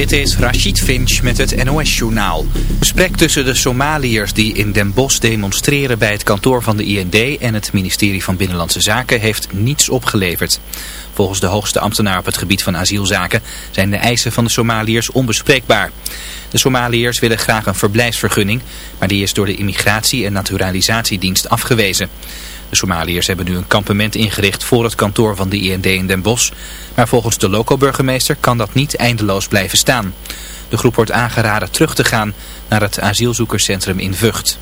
Dit is Rachid Finch met het NOS-journaal. Gesprek tussen de Somaliërs die in Den Bosch demonstreren bij het kantoor van de IND en het ministerie van Binnenlandse Zaken heeft niets opgeleverd. Volgens de hoogste ambtenaar op het gebied van asielzaken zijn de eisen van de Somaliërs onbespreekbaar. De Somaliërs willen graag een verblijfsvergunning, maar die is door de Immigratie- en Naturalisatiedienst afgewezen. De Somaliërs hebben nu een kampement ingericht voor het kantoor van de IND in Den Bosch. Maar volgens de loco-burgemeester kan dat niet eindeloos blijven staan. De groep wordt aangeraden terug te gaan naar het asielzoekerscentrum in Vught.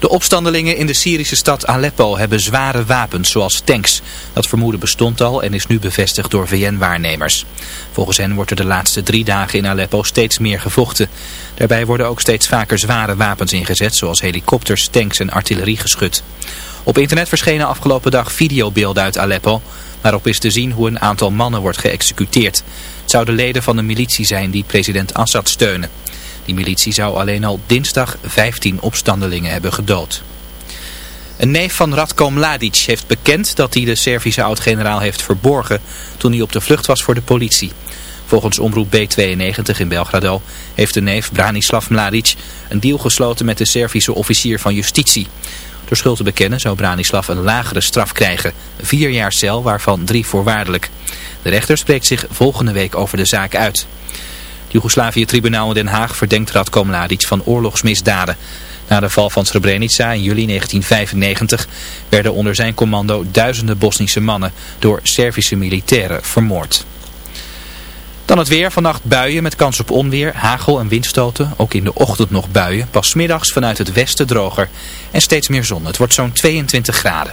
De opstandelingen in de Syrische stad Aleppo hebben zware wapens zoals tanks. Dat vermoeden bestond al en is nu bevestigd door VN-waarnemers. Volgens hen wordt er de laatste drie dagen in Aleppo steeds meer gevochten. Daarbij worden ook steeds vaker zware wapens ingezet zoals helikopters, tanks en artilleriegeschut. Op internet verschenen afgelopen dag videobeelden uit Aleppo, waarop is te zien hoe een aantal mannen wordt geëxecuteerd. Het zouden leden van de militie zijn die president Assad steunen. Die militie zou alleen al dinsdag 15 opstandelingen hebben gedood. Een neef van Radko Mladic heeft bekend dat hij de Servische oud-generaal heeft verborgen toen hij op de vlucht was voor de politie. Volgens omroep B92 in Belgrado heeft de neef Branislav Mladic een deal gesloten met de Servische officier van justitie. Door schuld te bekennen zou Branislav een lagere straf krijgen. Vier jaar cel, waarvan drie voorwaardelijk. De rechter spreekt zich volgende week over de zaak uit. Joegoslavië-tribunaal in Den Haag verdenkt Radko Mladic van oorlogsmisdaden. Na de val van Srebrenica in juli 1995 werden onder zijn commando duizenden Bosnische mannen door Servische militairen vermoord. Dan het weer. Vannacht buien met kans op onweer, hagel en windstoten. Ook in de ochtend nog buien. Pas middags vanuit het westen droger. En steeds meer zon. Het wordt zo'n 22 graden.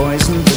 poison.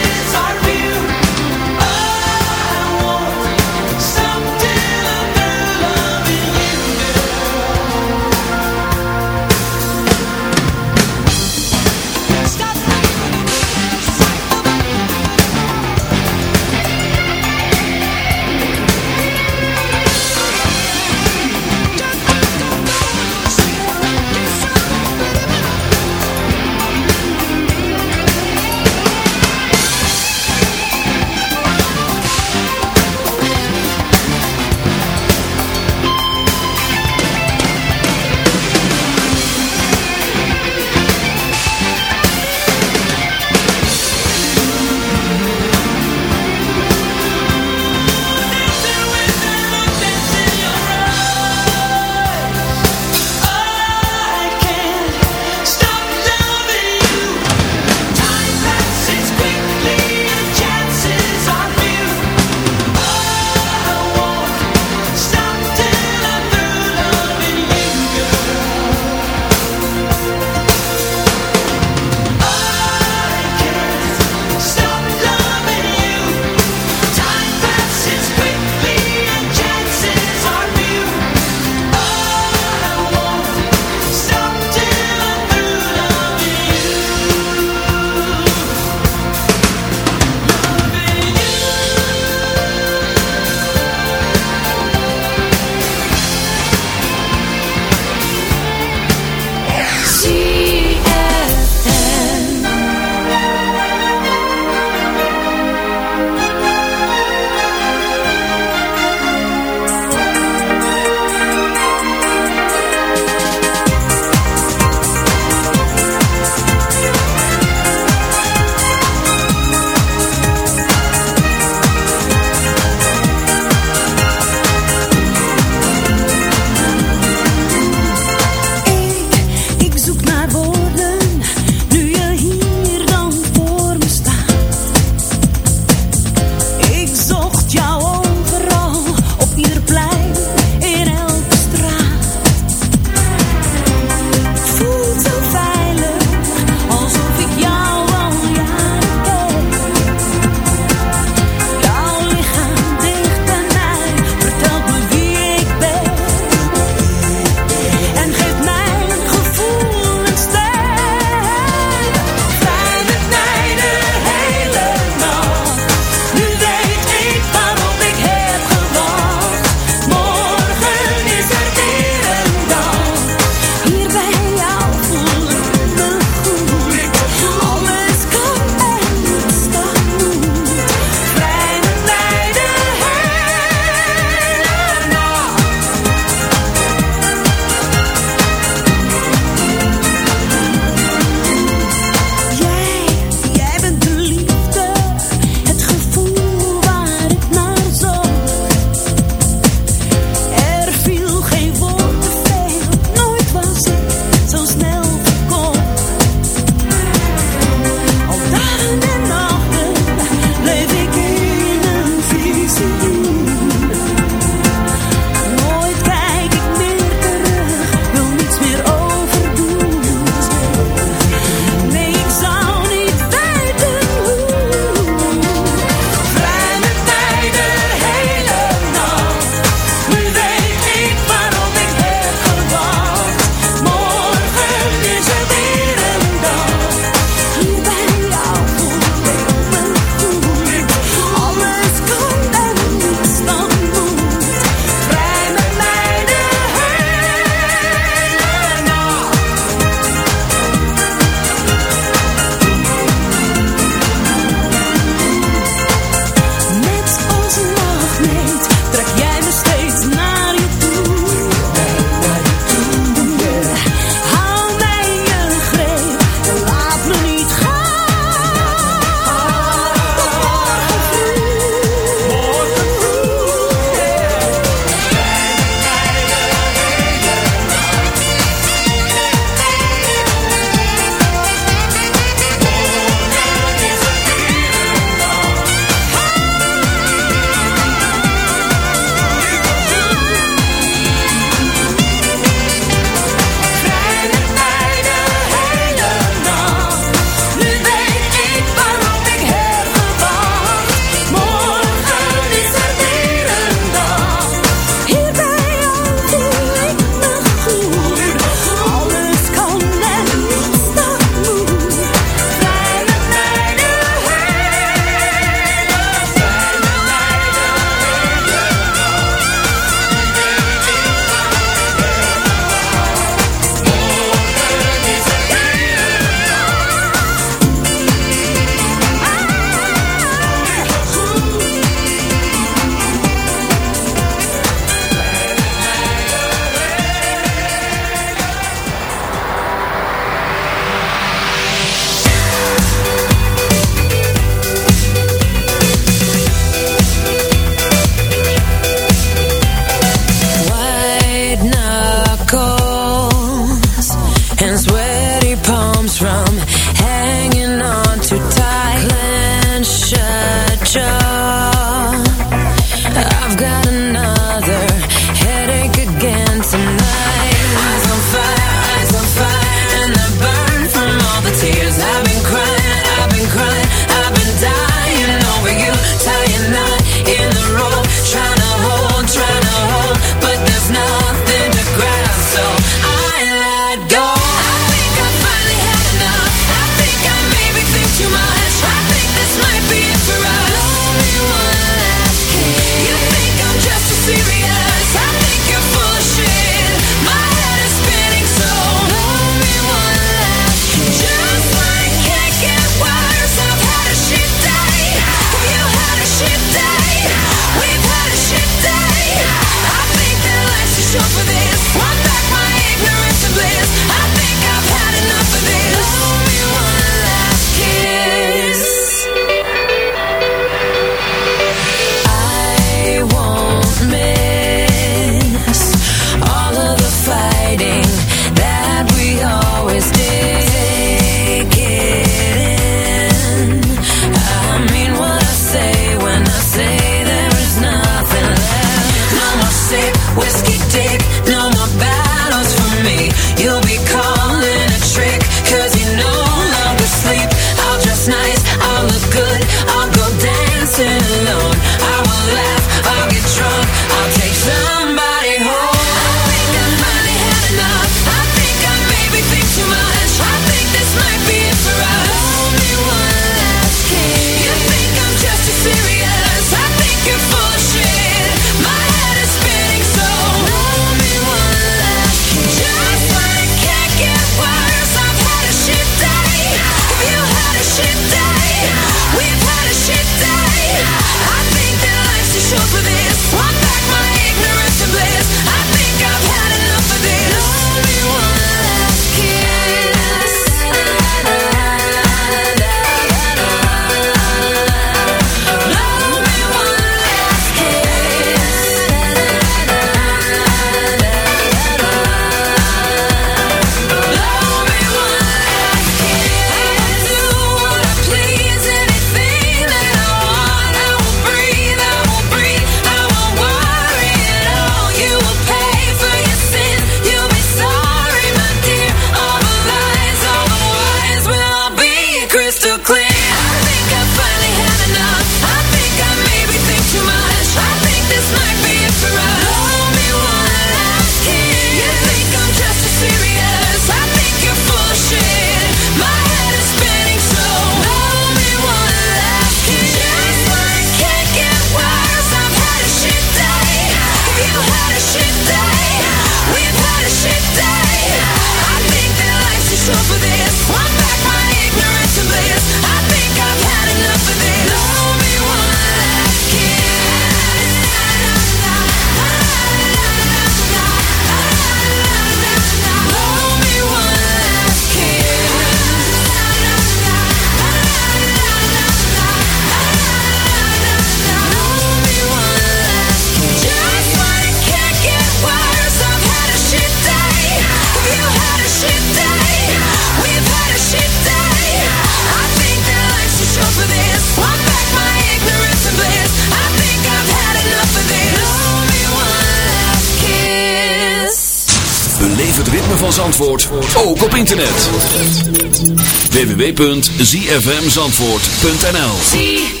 www.zfmzandvoort.nl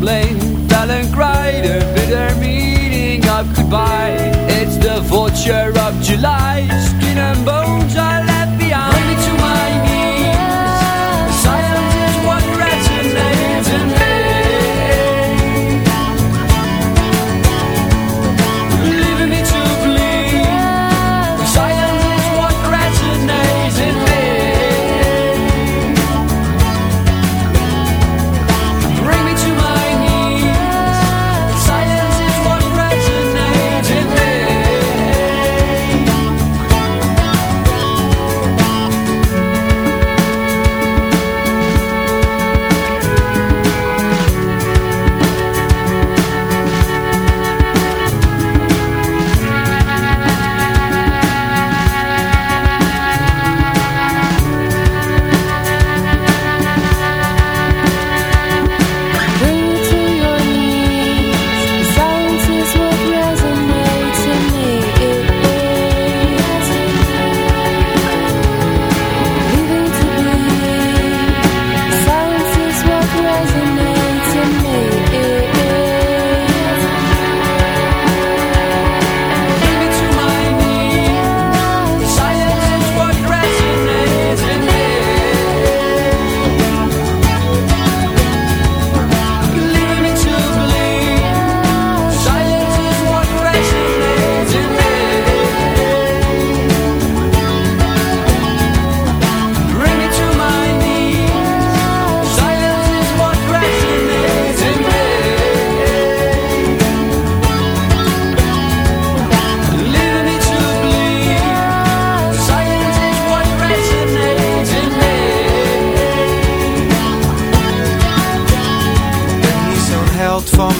blink, fell and cry the bitter meaning of goodbye. It's the vulture of July. Skin and bones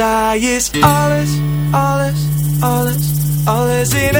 zij is alles, alles, alles, alles in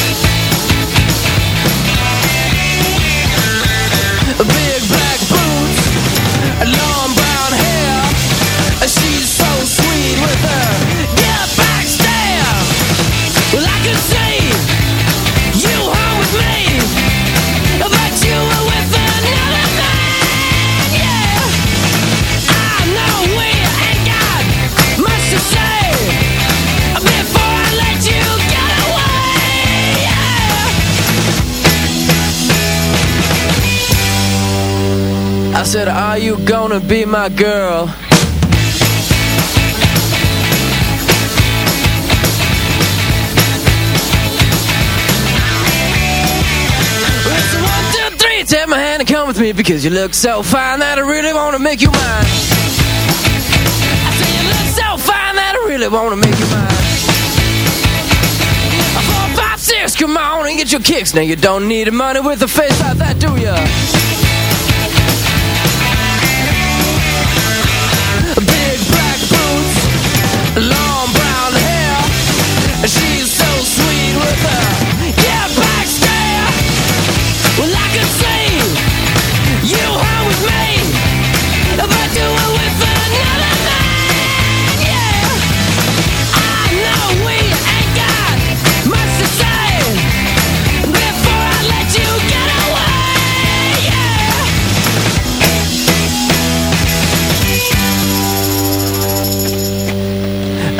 Said, Are you gonna be my girl? It's a one, two, three, take my hand and come with me because you look so fine that I really want to make you mine. I say you look so fine that I really want to make you mine. Four, five, six, come on and get your kicks. Now you don't need money with a face like that, do ya?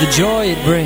the joy it brings.